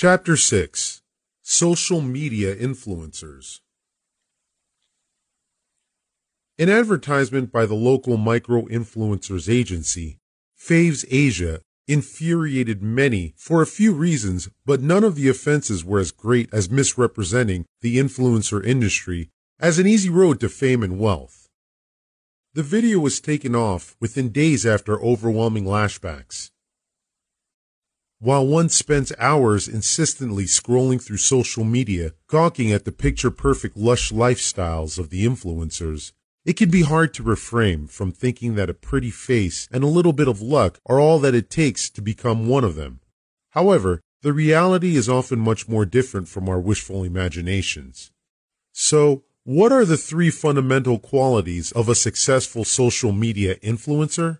Chapter 6 Social Media Influencers An advertisement by the local micro influencers agency, Faves Asia, infuriated many for a few reasons, but none of the offenses were as great as misrepresenting the influencer industry as an easy road to fame and wealth. The video was taken off within days after overwhelming lashbacks. While one spends hours insistently scrolling through social media, gawking at the picture perfect lush lifestyles of the influencers, it can be hard to refrain from thinking that a pretty face and a little bit of luck are all that it takes to become one of them. However, the reality is often much more different from our wishful imaginations. So, what are the three fundamental qualities of a successful social media influencer?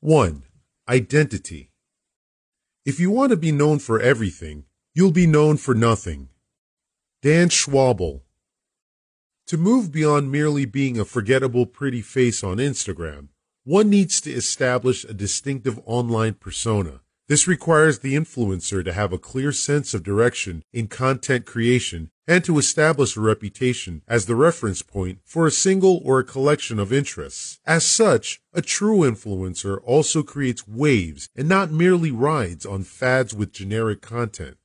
1. Identity. If you want to be known for everything, you'll be known for nothing. Dan Schawbel. To move beyond merely being a forgettable pretty face on Instagram, one needs to establish a distinctive online persona. This requires the influencer to have a clear sense of direction in content creation and to establish a reputation as the reference point for a single or a collection of interests. As such, a true influencer also creates waves and not merely rides on fads with generic content.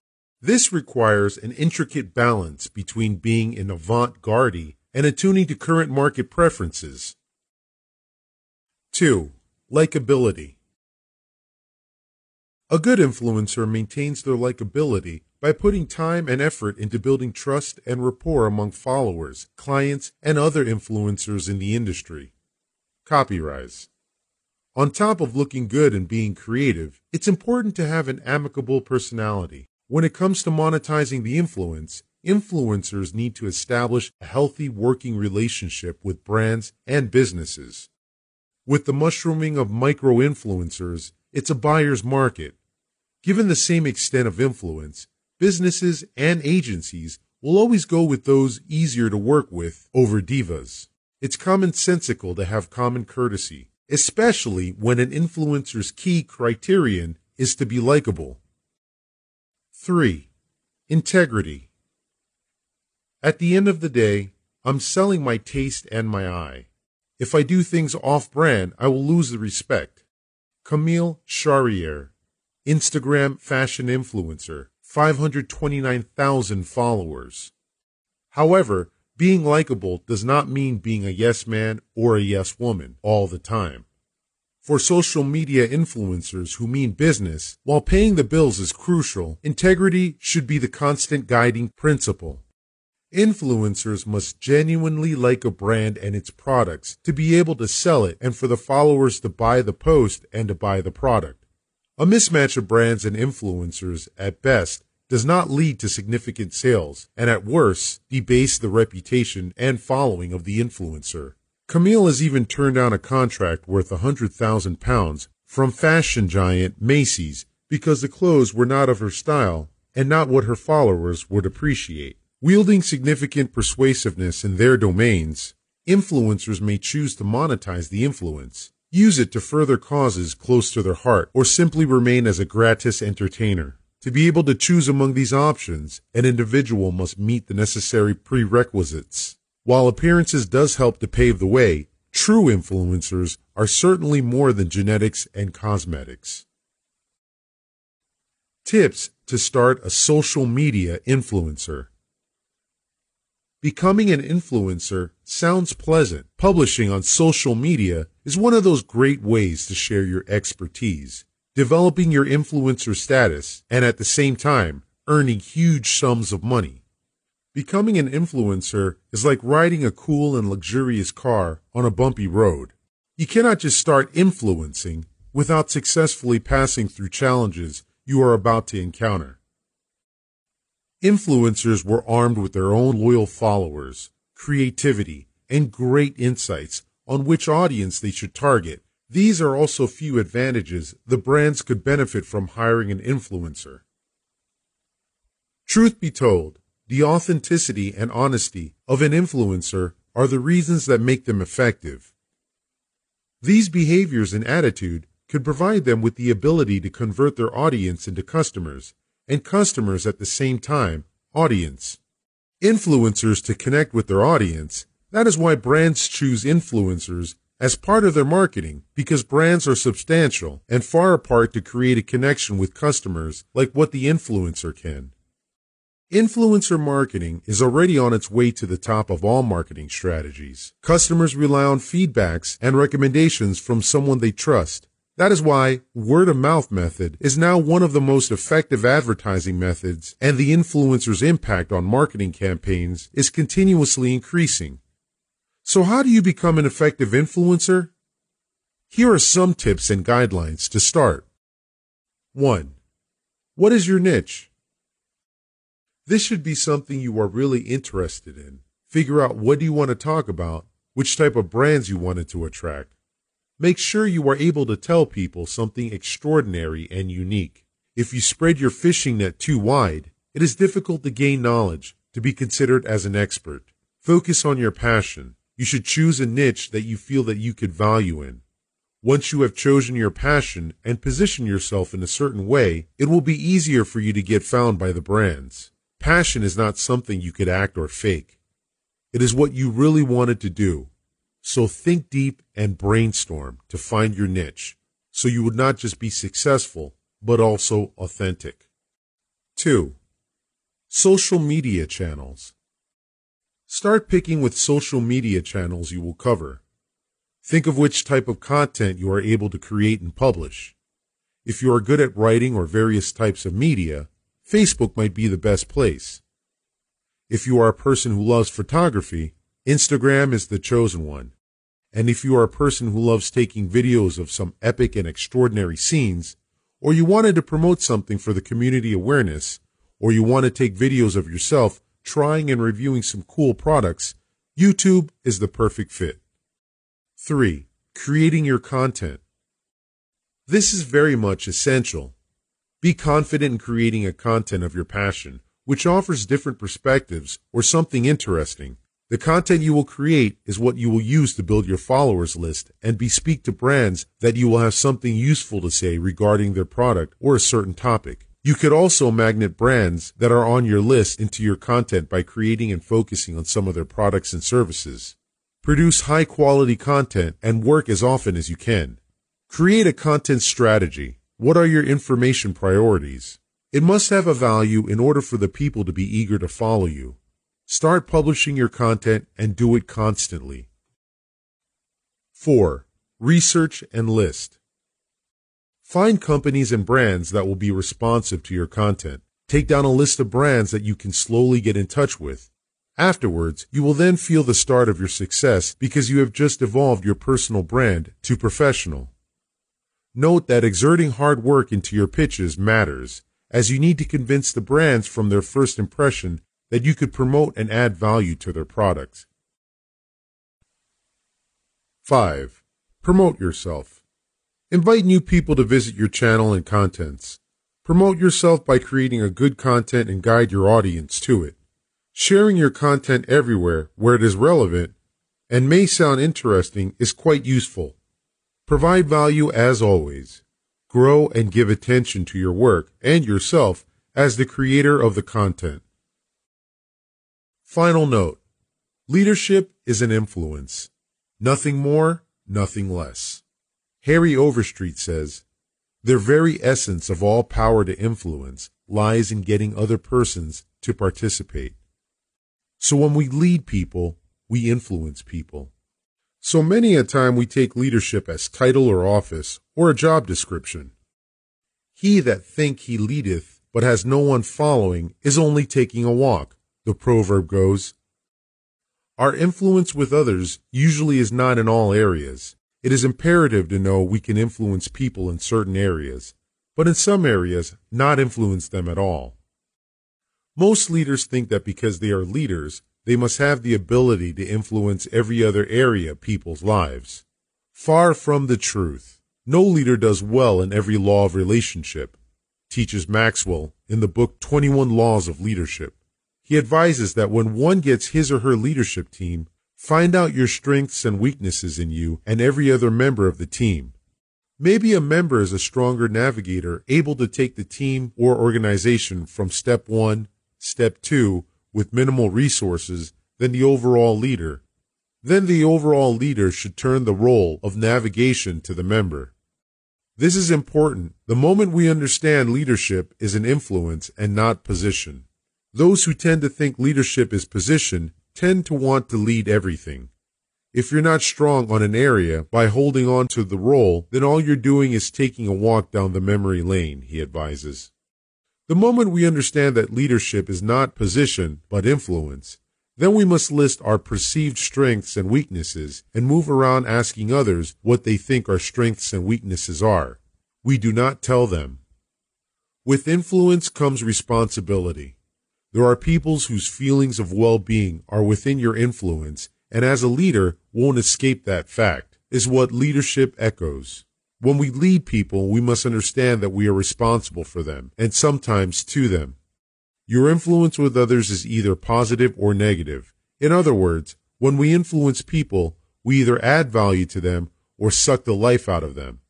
This requires an intricate balance between being an avant-garde and attuning to current market preferences. 2. Likability a good influencer maintains their likability by putting time and effort into building trust and rapport among followers, clients, and other influencers in the industry. Copyrise. On top of looking good and being creative, it's important to have an amicable personality. When it comes to monetizing the influence, influencers need to establish a healthy working relationship with brands and businesses. With the mushrooming of micro influencers, it's a buyer's market Given the same extent of influence, businesses and agencies will always go with those easier to work with over divas. It's commonsensical to have common courtesy, especially when an influencer's key criterion is to be likable. 3. Integrity. At the end of the day, I'm selling my taste and my eye. If I do things off brand, I will lose the respect. Camille Charrier Instagram fashion influencer, 529,000 followers. However, being likable does not mean being a yes man or a yes woman all the time. For social media influencers who mean business, while paying the bills is crucial, integrity should be the constant guiding principle. Influencers must genuinely like a brand and its products to be able to sell it and for the followers to buy the post and to buy the product. A mismatch of brands and influencers at best does not lead to significant sales and at worst debase the reputation and following of the influencer. Camille has even turned down a contract worth a hundred thousand pounds from fashion giant Macy's because the clothes were not of her style and not what her followers would appreciate. Wielding significant persuasiveness in their domains, influencers may choose to monetize the influence use it to further causes close to their heart, or simply remain as a gratis entertainer. To be able to choose among these options, an individual must meet the necessary prerequisites. While appearances does help to pave the way, true influencers are certainly more than genetics and cosmetics. Tips to start a social media influencer. Becoming an influencer sounds pleasant. Publishing on social media is one of those great ways to share your expertise, developing your influencer status, and at the same time, earning huge sums of money. Becoming an influencer is like riding a cool and luxurious car on a bumpy road. You cannot just start influencing without successfully passing through challenges you are about to encounter. Influencers were armed with their own loyal followers, creativity, and great insights on which audience they should target. These are also few advantages the brands could benefit from hiring an influencer. Truth be told, the authenticity and honesty of an influencer are the reasons that make them effective. These behaviors and attitude could provide them with the ability to convert their audience into customers, and customers at the same time, audience. Influencers to connect with their audience. That is why brands choose influencers as part of their marketing because brands are substantial and far apart to create a connection with customers like what the influencer can. Influencer marketing is already on its way to the top of all marketing strategies. Customers rely on feedbacks and recommendations from someone they trust. That is why word of mouth method is now one of the most effective advertising methods and the influencer's impact on marketing campaigns is continuously increasing. So how do you become an effective influencer? Here are some tips and guidelines to start. 1. What is your niche? This should be something you are really interested in. Figure out what do you want to talk about, which type of brands you wanted to attract. Make sure you are able to tell people something extraordinary and unique. If you spread your fishing net too wide, it is difficult to gain knowledge, to be considered as an expert. Focus on your passion. You should choose a niche that you feel that you could value in. Once you have chosen your passion and position yourself in a certain way, it will be easier for you to get found by the brands. Passion is not something you could act or fake. It is what you really wanted to do. So think deep and brainstorm to find your niche so you would not just be successful, but also authentic. 2. Social media channels. Start picking with social media channels you will cover. Think of which type of content you are able to create and publish. If you are good at writing or various types of media, Facebook might be the best place. If you are a person who loves photography, Instagram is the chosen one. And if you are a person who loves taking videos of some epic and extraordinary scenes, or you wanted to promote something for the community awareness, or you want to take videos of yourself trying and reviewing some cool products, YouTube is the perfect fit. 3. Creating your content. This is very much essential be confident in creating a content of your passion, which offers different perspectives or something interesting. The content you will create is what you will use to build your followers list and bespeak to brands that you will have something useful to say regarding their product or a certain topic. You could also magnet brands that are on your list into your content by creating and focusing on some of their products and services. Produce high quality content and work as often as you can. Create a content strategy. What are your information priorities? It must have a value in order for the people to be eager to follow you. Start publishing your content and do it constantly. 4. Research and list. Find companies and brands that will be responsive to your content. Take down a list of brands that you can slowly get in touch with. Afterwards, you will then feel the start of your success because you have just evolved your personal brand to professional. Note that exerting hard work into your pitches matters, as you need to convince the brands from their first impression that you could promote and add value to their products. 5. Promote yourself. Invite new people to visit your channel and contents. Promote yourself by creating a good content and guide your audience to it. Sharing your content everywhere where it is relevant and may sound interesting is quite useful. Provide value as always. Grow and give attention to your work and yourself as the creator of the content. Final note. Leadership is an influence. Nothing more, nothing less. Harry Overstreet says, their very essence of all power to influence lies in getting other persons to participate. So when we lead people, we influence people. So many a time we take leadership as title or office or a job description. He that think he leadeth, but has no one following, is only taking a walk, the proverb goes. Our influence with others usually is not in all areas. It is imperative to know we can influence people in certain areas, but in some areas, not influence them at all. Most leaders think that because they are leaders, they must have the ability to influence every other area of people's lives. Far from the truth. No leader does well in every law of relationship, teaches Maxwell in the book 21 Laws of Leadership. He advises that when one gets his or her leadership team, find out your strengths and weaknesses in you and every other member of the team. Maybe a member is a stronger navigator, able to take the team or organization from step one, step two, with minimal resources than the overall leader. Then the overall leader should turn the role of navigation to the member. This is important. The moment we understand leadership is an influence and not position. Those who tend to think leadership is position tend to want to lead everything. If you're not strong on an area by holding on to the role, then all you're doing is taking a walk down the memory lane, he advises. The moment we understand that leadership is not position, but influence, then we must list our perceived strengths and weaknesses and move around asking others what they think our strengths and weaknesses are. We do not tell them. With influence comes responsibility. There are peoples whose feelings of well-being are within your influence and as a leader won't escape that fact, is what leadership echoes. When we lead people, we must understand that we are responsible for them and sometimes to them. Your influence with others is either positive or negative. In other words, when we influence people, we either add value to them or suck the life out of them.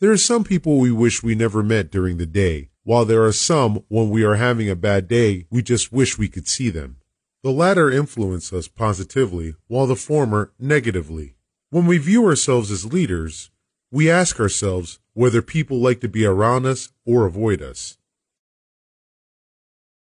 There are some people we wish we never met during the day, while there are some when we are having a bad day, we just wish we could see them. The latter influence us positively, while the former negatively. When we view ourselves as leaders, we ask ourselves whether people like to be around us or avoid us.